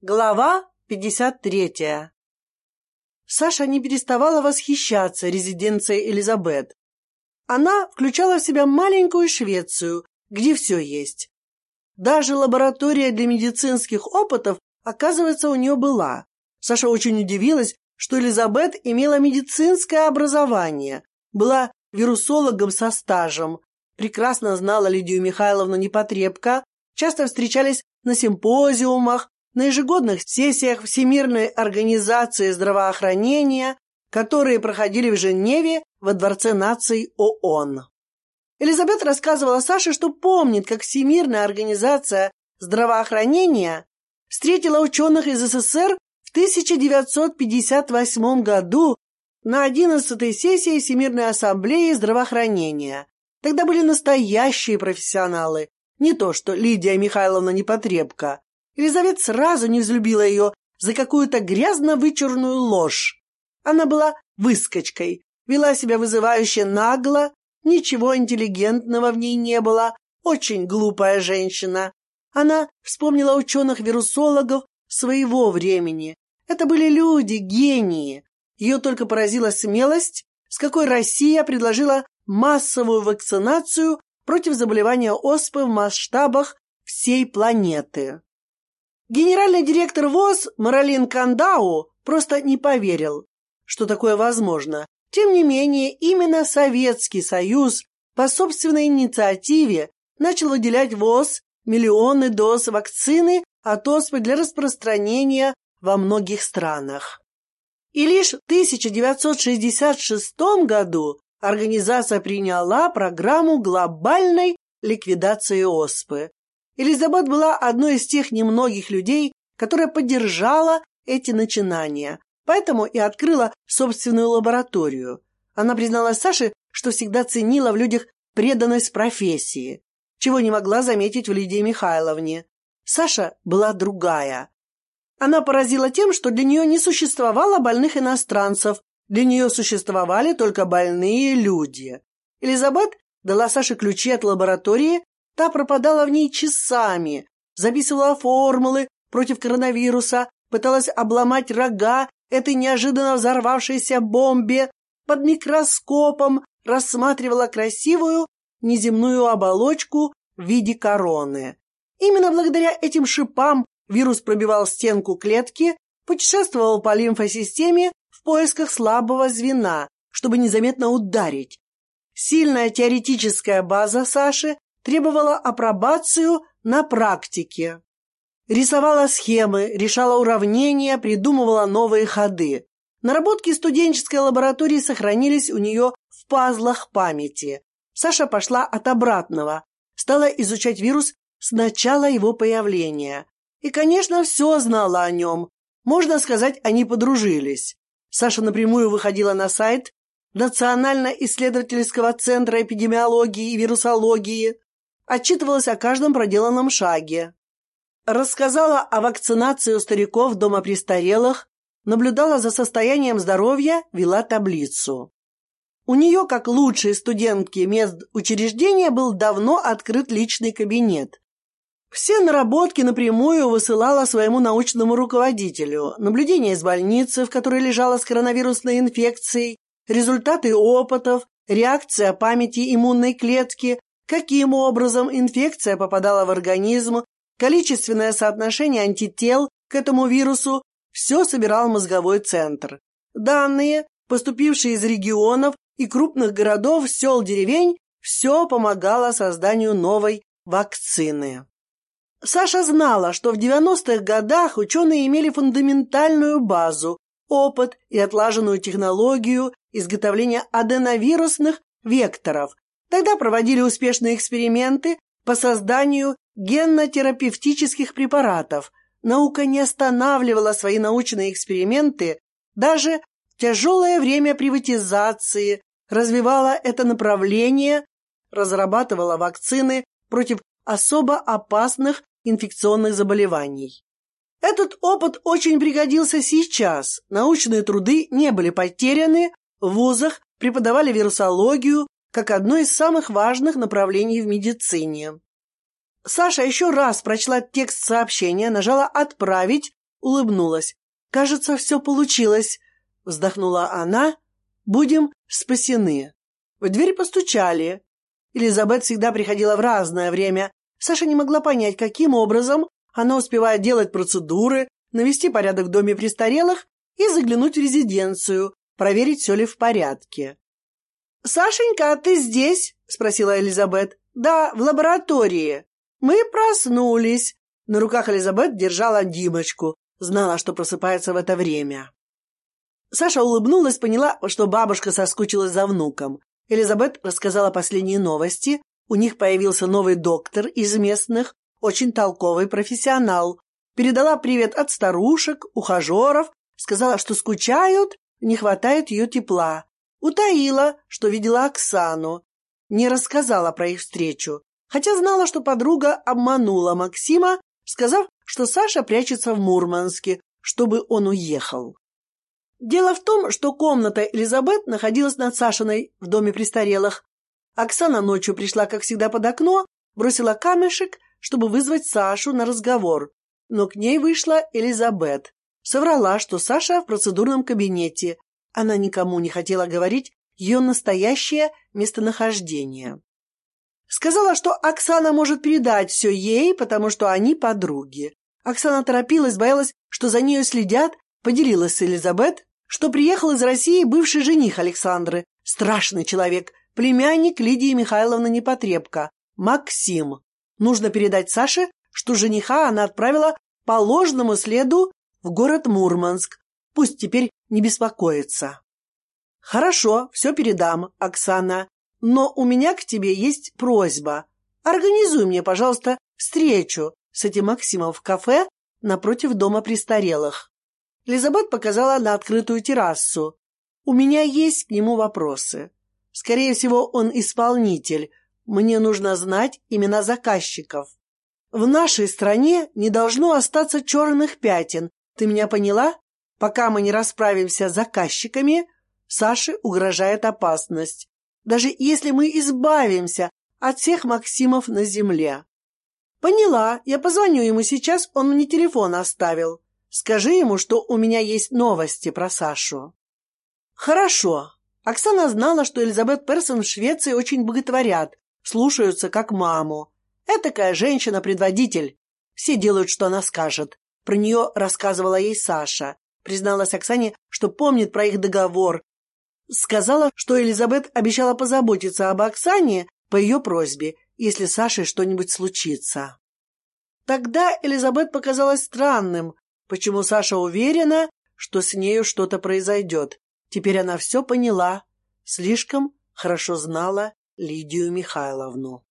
Глава 53. Саша не переставала восхищаться резиденцией Элизабет. Она включала в себя маленькую Швецию, где все есть. Даже лаборатория для медицинских опытов, оказывается, у нее была. Саша очень удивилась, что Элизабет имела медицинское образование, была вирусологом со стажем, прекрасно знала Лидию Михайловну Непотребко, часто встречались на симпозиумах, на ежегодных сессиях Всемирной организации здравоохранения, которые проходили в Женеве во Дворце наций ООН. Элизабет рассказывала Саше, что помнит, как Всемирная организация здравоохранения встретила ученых из СССР в 1958 году на 11-й сессии Всемирной ассамблеи здравоохранения. Тогда были настоящие профессионалы, не то что Лидия Михайловна Непотребка, Елизавета сразу не взлюбила ее за какую-то грязно-вычурную ложь. Она была выскочкой, вела себя вызывающе нагло, ничего интеллигентного в ней не было, очень глупая женщина. Она вспомнила ученых-вирусологов своего времени. Это были люди, гении. Ее только поразила смелость, с какой Россия предложила массовую вакцинацию против заболевания оспы в масштабах всей планеты. Генеральный директор ВОЗ Маралин Кандау просто не поверил, что такое возможно. Тем не менее, именно Советский Союз по собственной инициативе начал выделять ВОЗ миллионы доз вакцины от оспы для распространения во многих странах. И лишь в 1966 году организация приняла программу глобальной ликвидации оспы, Элизабет была одной из тех немногих людей, которая поддержала эти начинания, поэтому и открыла собственную лабораторию. Она призналась Саше, что всегда ценила в людях преданность профессии, чего не могла заметить в Лидии Михайловне. Саша была другая. Она поразила тем, что для нее не существовало больных иностранцев, для нее существовали только больные люди. Элизабет дала Саше ключи от лаборатории, Та пропадала в ней часами, записывала формулы против коронавируса, пыталась обломать рога этой неожиданно взорвавшейся бомбе, под микроскопом рассматривала красивую неземную оболочку в виде короны. Именно благодаря этим шипам вирус пробивал стенку клетки, путешествовал по лимфосистеме в поисках слабого звена, чтобы незаметно ударить. Сильная теоретическая база Саши требовала апробацию на практике. Рисовала схемы, решала уравнения, придумывала новые ходы. Наработки студенческой лаборатории сохранились у нее в пазлах памяти. Саша пошла от обратного, стала изучать вирус с начала его появления. И, конечно, все знала о нем. Можно сказать, они подружились. Саша напрямую выходила на сайт Национально-исследовательского центра эпидемиологии и вирусологии, отчитывалась о каждом проделанном шаге, рассказала о вакцинации у стариков дома престарелых, наблюдала за состоянием здоровья, вела таблицу. У нее, как лучшей студентки мест учреждения, был давно открыт личный кабинет. Все наработки напрямую высылала своему научному руководителю. Наблюдения из больницы, в которой лежала с коронавирусной инфекцией, результаты опытов, реакция памяти иммунной клетки, каким образом инфекция попадала в организм, количественное соотношение антител к этому вирусу, все собирал мозговой центр. Данные, поступившие из регионов и крупных городов, сел, деревень, все помогало созданию новой вакцины. Саша знала, что в 90-х годах ученые имели фундаментальную базу, опыт и отлаженную технологию изготовления аденовирусных векторов, Тогда проводили успешные эксперименты по созданию генно-терапевтических препаратов. Наука не останавливала свои научные эксперименты даже в тяжелое время приватизации, развивала это направление, разрабатывала вакцины против особо опасных инфекционных заболеваний. Этот опыт очень пригодился сейчас. Научные труды не были потеряны, в вузах преподавали вирусологию, как одно из самых важных направлений в медицине. Саша еще раз прочла текст сообщения, нажала «Отправить», улыбнулась. «Кажется, все получилось», — вздохнула она. «Будем спасены». В дверь постучали. Элизабет всегда приходила в разное время. Саша не могла понять, каким образом она успевает делать процедуры, навести порядок в доме престарелых и заглянуть в резиденцию, проверить, все ли в порядке. «Сашенька, а ты здесь?» — спросила Элизабет. «Да, в лаборатории. Мы проснулись». На руках Элизабет держала Димочку, знала, что просыпается в это время. Саша улыбнулась, поняла, что бабушка соскучилась за внуком. Элизабет рассказала последние новости. У них появился новый доктор из местных, очень толковый профессионал. Передала привет от старушек, ухажеров, сказала, что скучают, не хватает ее тепла. Утаила, что видела Оксану. Не рассказала про их встречу, хотя знала, что подруга обманула Максима, сказав, что Саша прячется в Мурманске, чтобы он уехал. Дело в том, что комната Элизабет находилась над Сашиной в доме престарелых. Оксана ночью пришла, как всегда, под окно, бросила камешек, чтобы вызвать Сашу на разговор, но к ней вышла Элизабет. Соврала, что Саша в процедурном кабинете. Она никому не хотела говорить ее настоящее местонахождение. Сказала, что Оксана может передать все ей, потому что они подруги. Оксана торопилась, боялась, что за нее следят, поделилась с Элизабет, что приехал из России бывший жених Александры, страшный человек, племянник Лидии Михайловны Непотребко, Максим. Нужно передать Саше, что жениха она отправила по ложному следу в город Мурманск. Пусть теперь не беспокоится. Хорошо, все передам, Оксана. Но у меня к тебе есть просьба. Организуй мне, пожалуйста, встречу с этим Максимом в кафе напротив дома престарелых. Лизабет показала на открытую террасу. У меня есть к нему вопросы. Скорее всего, он исполнитель. Мне нужно знать имена заказчиков. В нашей стране не должно остаться черных пятен. Ты меня поняла? Пока мы не расправимся с заказчиками, Саше угрожает опасность. Даже если мы избавимся от всех Максимов на земле. Поняла. Я позвоню ему сейчас, он мне телефон оставил. Скажи ему, что у меня есть новости про Сашу. Хорошо. Оксана знала, что Элизабет Персон в Швеции очень боготворят, слушаются как маму. Этакая женщина-предводитель. Все делают, что она скажет. Про нее рассказывала ей Саша. Призналась Оксане, что помнит про их договор. Сказала, что Элизабет обещала позаботиться об Оксане по ее просьбе, если с Сашей что-нибудь случится. Тогда Элизабет показалось странным, почему Саша уверена, что с нею что-то произойдет. Теперь она все поняла, слишком хорошо знала Лидию Михайловну.